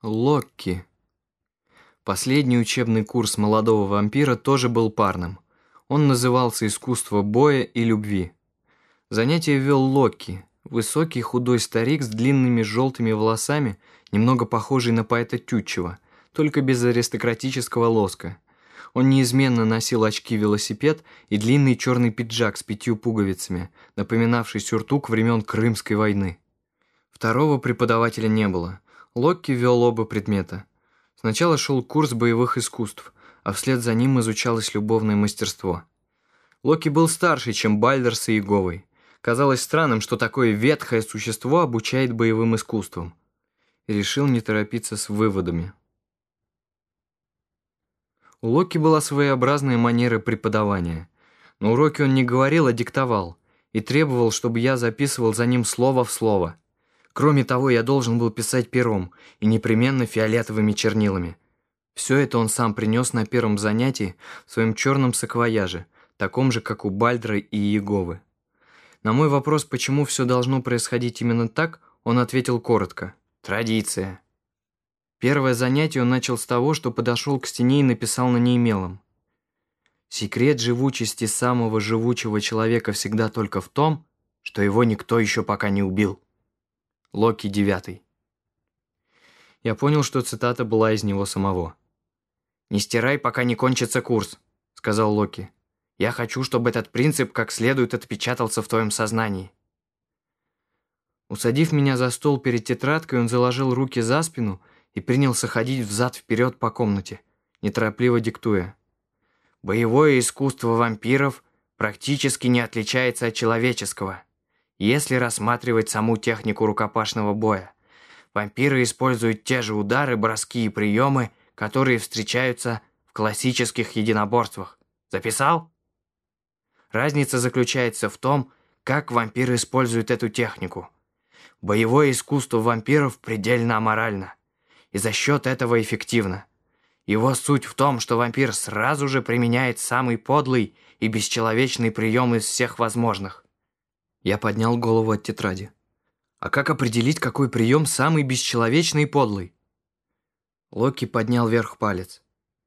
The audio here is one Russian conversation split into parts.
Локки. Последний учебный курс молодого вампира тоже был парным. Он назывался «Искусство боя и любви». Занятие вел Локки, высокий худой старик с длинными желтыми волосами, немного похожий на поэта Тютчева, только без аристократического лоска. Он неизменно носил очки-велосипед и длинный черный пиджак с пятью пуговицами, напоминавший сюртук времен Крымской войны. Второго преподавателя не было – Локки вел оба предмета. Сначала шел курс боевых искусств, а вслед за ним изучалось любовное мастерство. Локи был старше, чем Бальдерс и Иеговой. Казалось странным, что такое ветхое существо обучает боевым искусствам. И решил не торопиться с выводами. У Локи была своеобразная манера преподавания. На уроке он не говорил, а диктовал, и требовал, чтобы я записывал за ним слово в слово – Кроме того, я должен был писать пером и непременно фиолетовыми чернилами. Все это он сам принес на первом занятии в своем черном саквояже, таком же, как у Бальдра и Иеговы. На мой вопрос, почему все должно происходить именно так, он ответил коротко. «Традиция». Первое занятие он начал с того, что подошел к стене и написал на ней мелом. «Секрет живучести самого живучего человека всегда только в том, что его никто еще пока не убил». Локи девятый. Я понял, что цитата была из него самого. «Не стирай, пока не кончится курс», — сказал Локи. «Я хочу, чтобы этот принцип как следует отпечатался в твоем сознании». Усадив меня за стол перед тетрадкой, он заложил руки за спину и принялся ходить взад-вперед по комнате, неторопливо диктуя. «Боевое искусство вампиров практически не отличается от человеческого» если рассматривать саму технику рукопашного боя. Вампиры используют те же удары, броски и приемы, которые встречаются в классических единоборствах. Записал? Разница заключается в том, как вампир использует эту технику. Боевое искусство вампиров предельно аморально, и за счет этого эффективно. Его суть в том, что вампир сразу же применяет самый подлый и бесчеловечный прием из всех возможных. Я поднял голову от тетради. А как определить, какой прием самый бесчеловечный и подлый? Локи поднял вверх палец.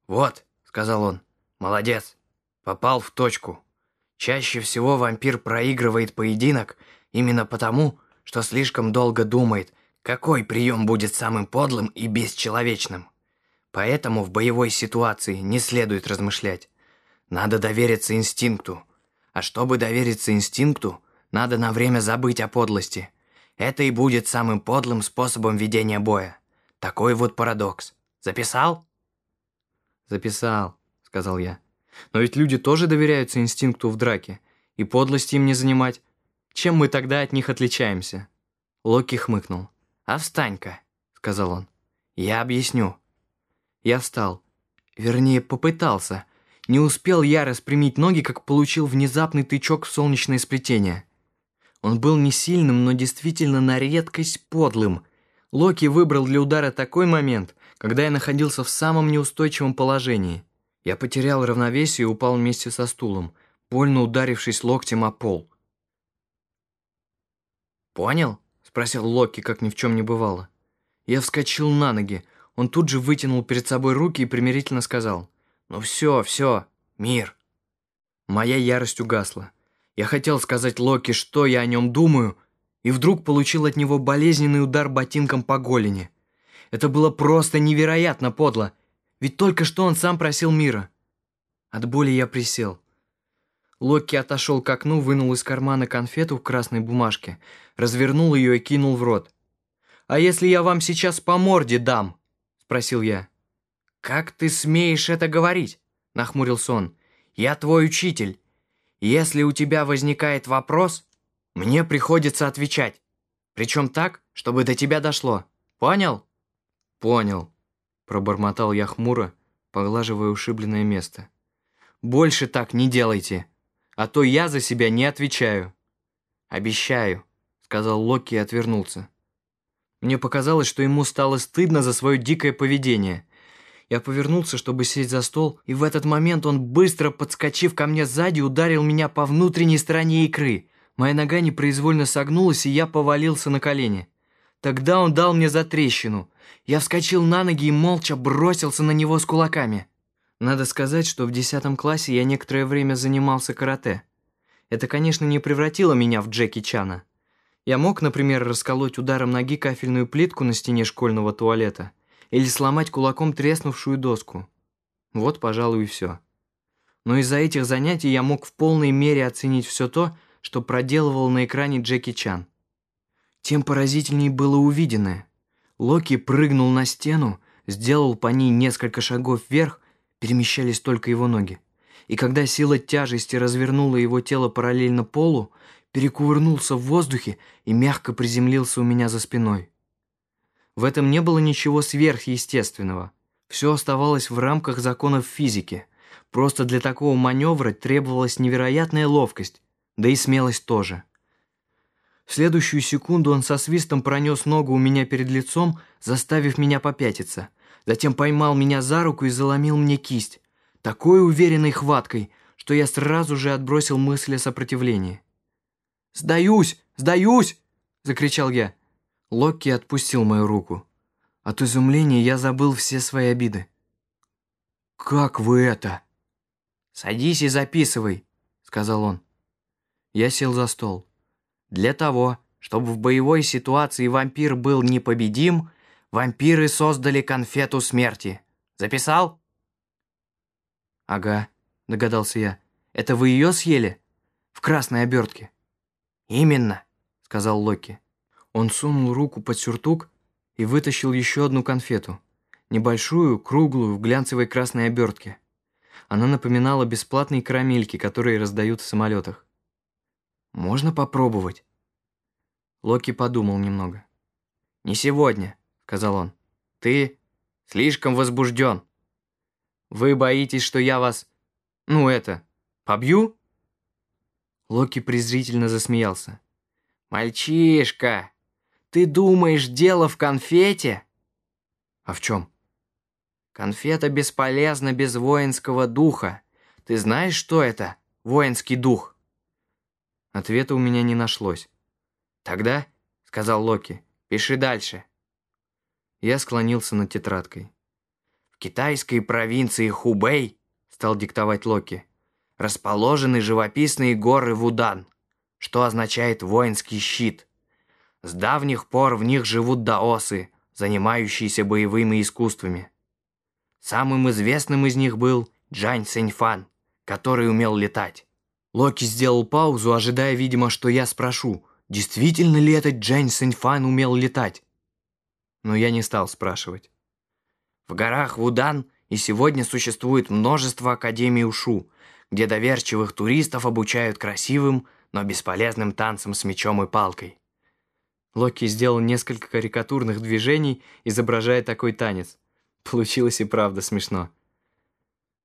«Вот», — сказал он, — «молодец, попал в точку. Чаще всего вампир проигрывает поединок именно потому, что слишком долго думает, какой прием будет самым подлым и бесчеловечным. Поэтому в боевой ситуации не следует размышлять. Надо довериться инстинкту. А чтобы довериться инстинкту, надо на время забыть о подлости. Это и будет самым подлым способом ведения боя. Такой вот парадокс. Записал? Записал, сказал я. Но ведь люди тоже доверяются инстинкту в драке. И подлости им не занимать. Чем мы тогда от них отличаемся? Локи хмыкнул. «А встань-ка», — сказал он. «Я объясню». Я встал. Вернее, попытался. Не успел я распрямить ноги, как получил внезапный тычок в солнечное сплетение. Он был не сильным, но действительно на редкость подлым. Локи выбрал для удара такой момент, когда я находился в самом неустойчивом положении. Я потерял равновесие и упал вместе со стулом, больно ударившись локтем о пол. «Понял?» – спросил Локи, как ни в чем не бывало. Я вскочил на ноги. Он тут же вытянул перед собой руки и примирительно сказал. «Ну все, все, мир». Моя ярость угасла. Я хотел сказать Локи, что я о нем думаю, и вдруг получил от него болезненный удар ботинком по голени. Это было просто невероятно подло, ведь только что он сам просил мира. От боли я присел. Локи отошел к окну, вынул из кармана конфету в красной бумажке, развернул ее и кинул в рот. «А если я вам сейчас по морде дам?» – спросил я. «Как ты смеешь это говорить?» – нахмурился он. «Я твой учитель, если у тебя возникает вопрос, мне приходится отвечать. Причем так, чтобы до тебя дошло. Понял? Понял, пробормотал я хмуро, поглаживая ушибленное место. Больше так не делайте, а то я за себя не отвечаю. Обещаю, сказал Локи и отвернулся. Мне показалось, что ему стало стыдно за свое дикое поведение – я повернулся, чтобы сесть за стол, и в этот момент он, быстро подскочив ко мне сзади, ударил меня по внутренней стороне икры. Моя нога непроизвольно согнулась, и я повалился на колени. Тогда он дал мне затрещину. Я вскочил на ноги и молча бросился на него с кулаками. Надо сказать, что в десятом классе я некоторое время занимался карате. Это, конечно, не превратило меня в Джеки Чана. Я мог, например, расколоть ударом ноги кафельную плитку на стене школьного туалета или сломать кулаком треснувшую доску. Вот, пожалуй, и все. Но из-за этих занятий я мог в полной мере оценить все то, что проделывал на экране Джеки Чан. Тем поразительней было увиденное. Локи прыгнул на стену, сделал по ней несколько шагов вверх, перемещались только его ноги. И когда сила тяжести развернула его тело параллельно полу, перекувырнулся в воздухе и мягко приземлился у меня за спиной. В этом не было ничего сверхъестественного. Все оставалось в рамках законов физики. Просто для такого маневра требовалась невероятная ловкость, да и смелость тоже. В следующую секунду он со свистом пронес ногу у меня перед лицом, заставив меня попятиться. Затем поймал меня за руку и заломил мне кисть. Такой уверенной хваткой, что я сразу же отбросил мысли о сопротивлении. «Сдаюсь! Сдаюсь!» — закричал я. Локки отпустил мою руку. От изумления я забыл все свои обиды. «Как вы это?» «Садись и записывай», — сказал он. Я сел за стол. Для того, чтобы в боевой ситуации вампир был непобедим, вампиры создали конфету смерти. Записал? Ага, догадался я. Это вы ее съели? В красной обертке. Именно, сказал Локи. Он сунул руку под сюртук и вытащил еще одну конфету. Небольшую, круглую, в глянцевой красной обертке. Она напоминала бесплатные карамельки, которые раздают в самолетах. «Можно попробовать?» Локи подумал немного. «Не сегодня», — сказал он. «Ты слишком возбужден. Вы боитесь, что я вас... Ну это... побью?» Локи презрительно засмеялся. «Мальчишка, ты думаешь, дело в конфете?» «А в чем?» «Конфета бесполезна без воинского духа. Ты знаешь, что это, воинский дух?» Ответа у меня не нашлось. «Тогда», — сказал Локи, — «пиши дальше». Я склонился над тетрадкой. «В китайской провинции Хубэй», — стал диктовать Локи, — «расположены живописные горы Вудан, что означает «воинский щит». С давних пор в них живут даосы, занимающиеся боевыми искусствами. Самым известным из них был Джань Сэньфан, который умел летать. Локи сделал паузу, ожидая, видимо, что я спрошу, действительно ли этот Джань Сэньфан умел летать. Но я не стал спрашивать. В горах Вудан и сегодня существует множество академий Ушу, где доверчивых туристов обучают красивым, но бесполезным танцам с мечом и палкой. Локи сделал несколько карикатурных движений, изображая такой танец. Получилось и правда смешно.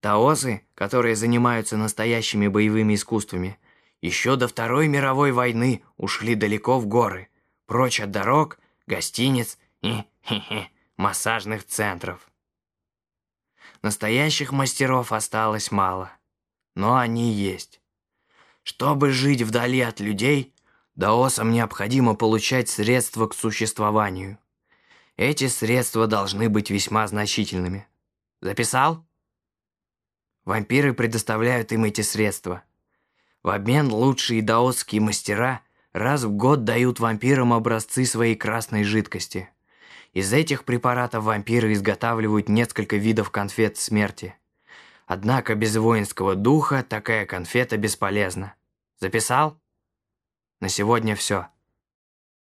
Таосы, которые занимаются настоящими боевыми искусствами, еще до Второй мировой войны ушли далеко в горы, прочь от дорог, гостиниц и хе -хе, массажных центров. Настоящих мастеров осталось мало, но они есть. Чтобы жить вдали от людей, даосам необходимо получать средства к существованию. Эти средства должны быть весьма значительными. Записал? Вампиры предоставляют им эти средства. В обмен лучшие даосские мастера раз в год дают вампирам образцы своей красной жидкости. Из этих препаратов вампиры изготавливают несколько видов конфет смерти. Однако без воинского духа такая конфета бесполезна. Записал? На сегодня все.